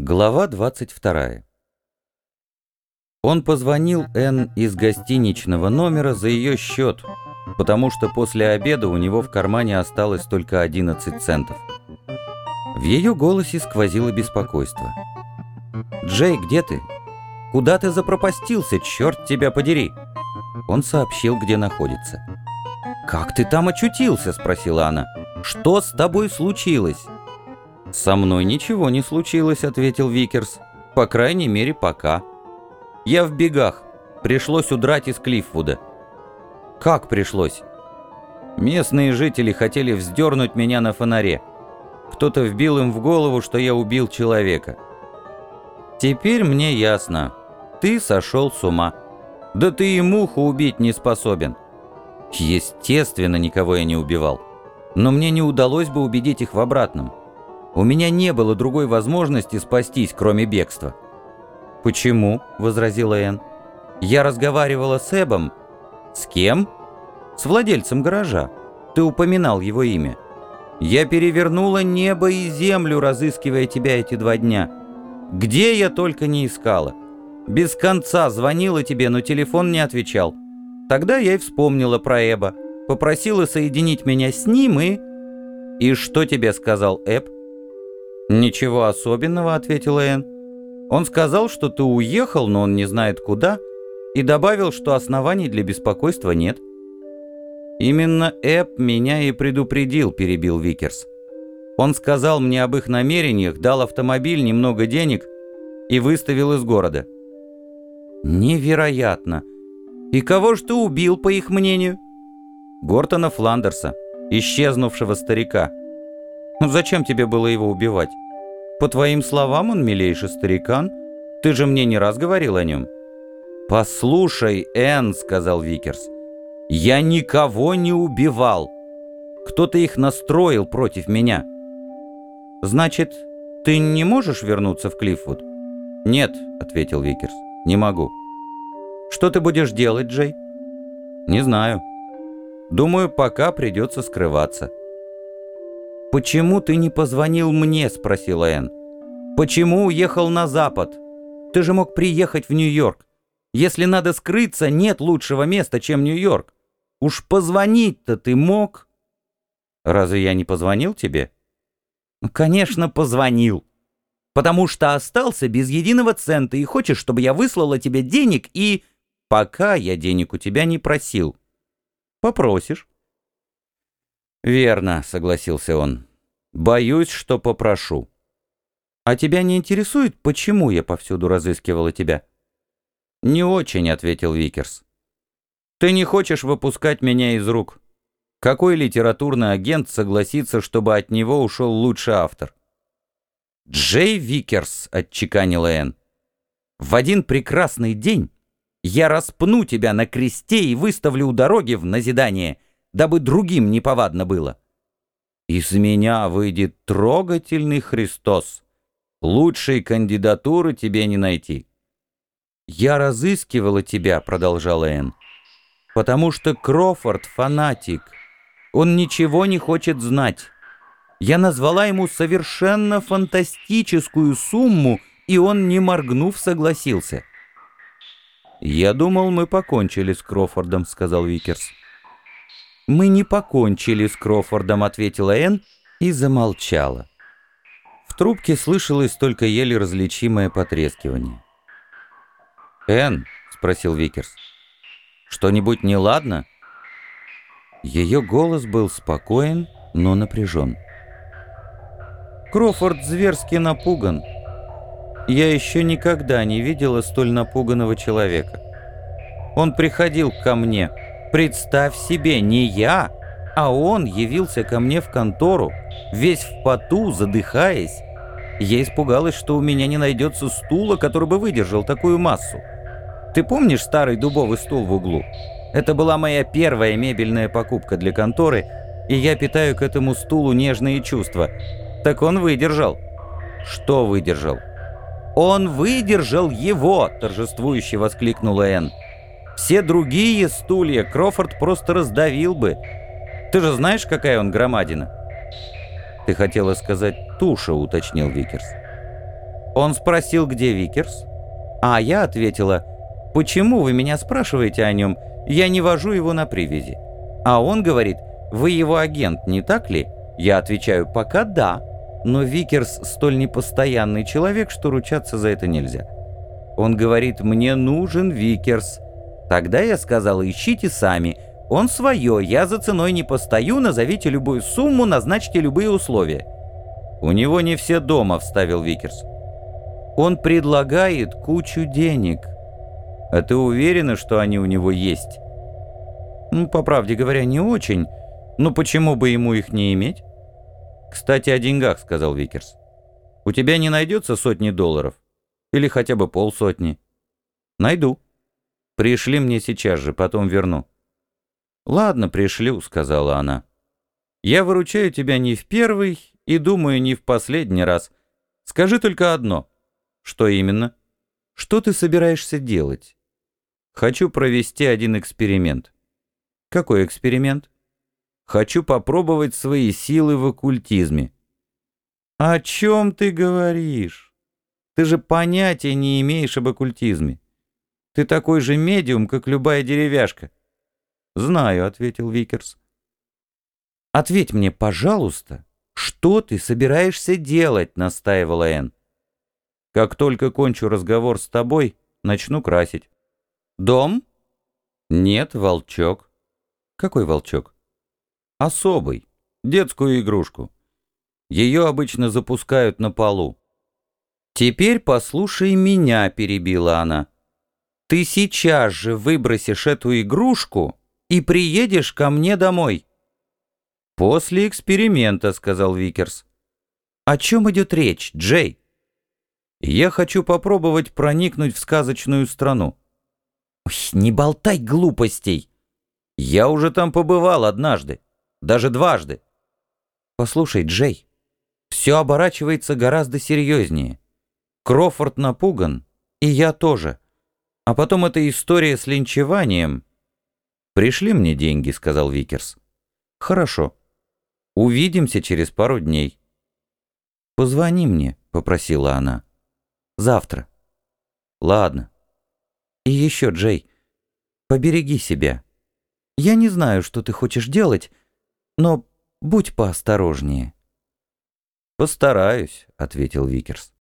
Глава 22. Он позвонил Энн из гостиничного номера за ее счет, потому что после обеда у него в кармане осталось только 11 центов. В ее голосе сквозило беспокойство. «Джей, где ты? Куда ты запропастился, черт тебя подери?» Он сообщил, где находится. «Как ты там очутился?» – спросила она. «Что с тобой случилось?» «Со мной ничего не случилось», — ответил Викерс. «По крайней мере, пока. Я в бегах. Пришлось удрать из Клиффвуда». «Как пришлось?» Местные жители хотели вздернуть меня на фонаре. Кто-то вбил им в голову, что я убил человека. Теперь мне ясно. Ты сошел с ума. Да ты и муху убить не способен. Естественно, никого я не убивал. Но мне не удалось бы убедить их в обратном. У меня не было другой возможности спастись, кроме бегства. «Почему?» — возразила Энн. «Я разговаривала с Эбом». «С кем?» «С владельцем гаража. Ты упоминал его имя. Я перевернула небо и землю, разыскивая тебя эти два дня. Где я только не искала. Без конца звонила тебе, но телефон не отвечал. Тогда я и вспомнила про Эба. Попросила соединить меня с ним и...» «И что тебе сказал Эб?» «Ничего особенного», — ответила Энн. «Он сказал, что ты уехал, но он не знает куда, и добавил, что оснований для беспокойства нет». «Именно Эб меня и предупредил», — перебил Викерс. «Он сказал мне об их намерениях, дал автомобиль, немного денег и выставил из города». «Невероятно! И кого ж ты убил, по их мнению?» «Гортона Фландерса, исчезнувшего старика». Зачем тебе было его убивать? По твоим словам, он милейший старикан. Ты же мне не раз говорил о нем». «Послушай, Энн», — сказал Викерс, — «я никого не убивал. Кто-то их настроил против меня». «Значит, ты не можешь вернуться в Клиффвуд?» «Нет», — ответил Викерс, — «не могу». «Что ты будешь делать, Джей?» «Не знаю. Думаю, пока придется скрываться». «Почему ты не позвонил мне?» — спросила Энн. «Почему уехал на запад? Ты же мог приехать в Нью-Йорк. Если надо скрыться, нет лучшего места, чем Нью-Йорк. Уж позвонить-то ты мог?» «Разве я не позвонил тебе?» «Ну, конечно, позвонил. Потому что остался без единого цента и хочешь, чтобы я выслала тебе денег и...» «Пока я денег у тебя не просил. Попросишь». «Верно», — согласился он. «Боюсь, что попрошу». «А тебя не интересует, почему я повсюду разыскивала тебя?» «Не очень», — ответил Викерс. «Ты не хочешь выпускать меня из рук. Какой литературный агент согласится, чтобы от него ушел лучший автор?» «Джей Викерс», — отчеканила Энн. «В один прекрасный день я распну тебя на кресте и выставлю у дороги в назидание» дабы другим неповадно было. Из меня выйдет трогательный Христос. Лучшей кандидатуры тебе не найти. «Я разыскивала тебя», — продолжала Энн, «потому что Крофорд — фанатик. Он ничего не хочет знать. Я назвала ему совершенно фантастическую сумму, и он, не моргнув, согласился». «Я думал, мы покончили с Крофордом», — сказал Викерс. «Мы не покончили с Крофордом», — ответила Энн и замолчала. В трубке слышалось только еле различимое потрескивание. «Энн», — спросил Викерс, — «что-нибудь неладно?» Ее голос был спокоен, но напряжен. «Крофорд зверски напуган. Я еще никогда не видела столь напуганного человека. Он приходил ко мне». Представь себе, не я, а он явился ко мне в контору, весь в поту, задыхаясь. Я испугалась, что у меня не найдется стула, который бы выдержал такую массу. Ты помнишь старый дубовый стул в углу? Это была моя первая мебельная покупка для конторы, и я питаю к этому стулу нежные чувства. Так он выдержал. Что выдержал? «Он выдержал его!» – торжествующе воскликнула Энн. Все другие стулья Крофорд просто раздавил бы. Ты же знаешь, какая он громадина?» «Ты хотела сказать туша», — уточнил Викерс. Он спросил, где Викерс. А я ответила, «Почему вы меня спрашиваете о нем? Я не вожу его на привязи». А он говорит, «Вы его агент, не так ли?» Я отвечаю, «Пока да, но Викерс столь непостоянный человек, что ручаться за это нельзя». Он говорит, «Мне нужен Викерс». Тогда я сказала, «Ищите сами». Он свое, я за ценой не постою, назовите любую сумму, назначьте любые условия. «У него не все дома», — вставил Викерс. «Он предлагает кучу денег. А ты уверена, что они у него есть?» «Ну, по правде говоря, не очень. Но почему бы ему их не иметь?» «Кстати, о деньгах», — сказал Викерс. «У тебя не найдется сотни долларов? Или хотя бы полсотни?» «Найду. Пришли мне сейчас же, потом верну». «Ладно, пришлю», — сказала она. «Я выручаю тебя не в первый и, думаю, не в последний раз. Скажи только одно. Что именно? Что ты собираешься делать? Хочу провести один эксперимент. Какой эксперимент? Хочу попробовать свои силы в оккультизме. О чем ты говоришь? Ты же понятия не имеешь об оккультизме. Ты такой же медиум, как любая деревяшка. Знаю, ответил Викерс. Ответь мне, пожалуйста, «Что ты собираешься делать?» — настаивала Энн. «Как только кончу разговор с тобой, начну красить». «Дом?» «Нет, волчок». «Какой волчок?» «Особый. Детскую игрушку. Ее обычно запускают на полу». «Теперь послушай меня», — перебила она. «Ты сейчас же выбросишь эту игрушку и приедешь ко мне домой». «После эксперимента», — сказал Викерс. «О чем идет речь, Джей?» «Я хочу попробовать проникнуть в сказочную страну». Ой, «Не болтай глупостей!» «Я уже там побывал однажды, даже дважды». «Послушай, Джей, все оборачивается гораздо серьезнее. Крофорд напуган, и я тоже. А потом эта история с линчеванием...» «Пришли мне деньги», — сказал Викерс. «Хорошо. Увидимся через пару дней». «Позвони мне», — попросила она. «Завтра». «Ладно». «И еще, Джей, побереги себя. Я не знаю, что ты хочешь делать, но будь поосторожнее». «Постараюсь», — ответил Викерс.